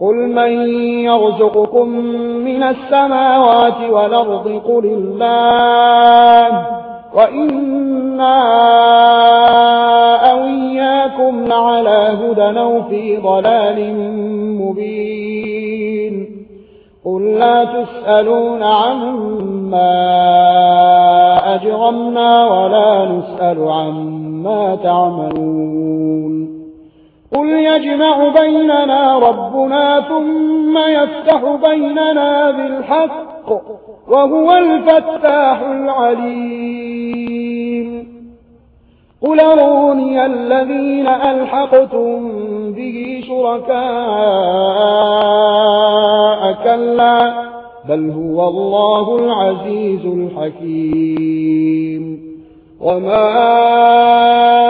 قل من يرزقكم من السماوات والأرض قل الله وإنا أوياكم على هدى أو في ضلال مبين قل لا تسألون عما أجرمنا ولا نسأل عما تعملون قل يجمع بيننا ربنا ثم يفتح بيننا بالحق وهو الفتاح العليم قل روني الذين ألحقتم به شركاء كلا بل هو الله العزيز الحكيم وما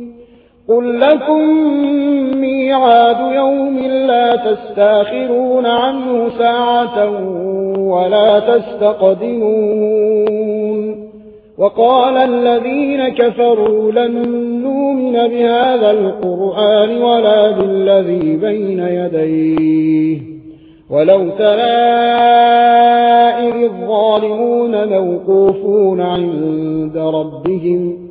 قل لكم ميعاد يوم لا تستاخرون عنه ساعة ولا تستقدمون وقال الذين كفروا لن نؤمن بهذا القرآن ولا بالذي بين يديه ولو ترى إذ الظالمون موقوفون عند ربهم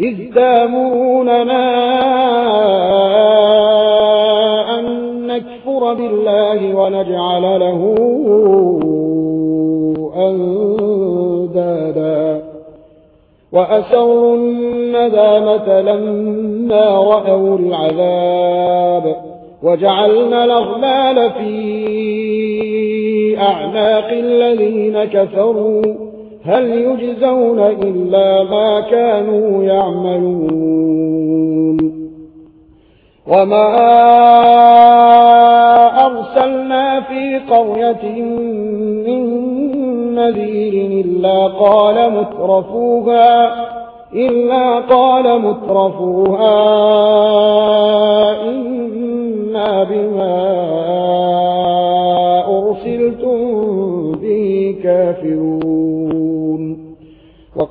إذ تاموننا أن نكفر بالله ونجعل له أندادا. وأسروا الندامة لما رأوا العذاب. وجعلنا الأغلال في أعناق الذين كفروا. هل يجزون إلا ما كانوا يعملون وما أرسلنا في قرية من نذير إلا قال مترفوها إلا قال مترفوها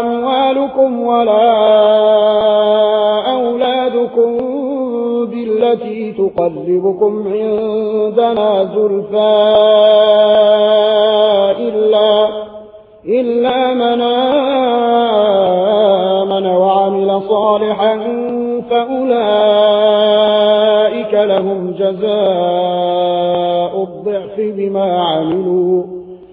أموالكم ولا أولادكم بالتي تقلبكم عندنا زرفا إلا, إلا من آمن وعمل صالحا فأولئك لهم جزاء الضعف بما عملوا.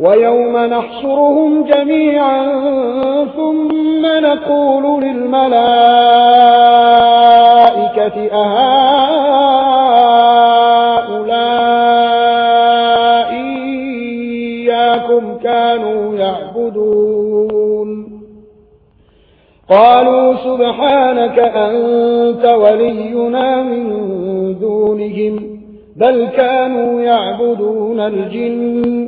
ويوم نحصرهم جميعا ثم نقول للملائكة أهؤلاء إياكم كانوا يعبدون قالوا سبحانك أنت ولينا من دونهم بل كانوا يعبدون الجن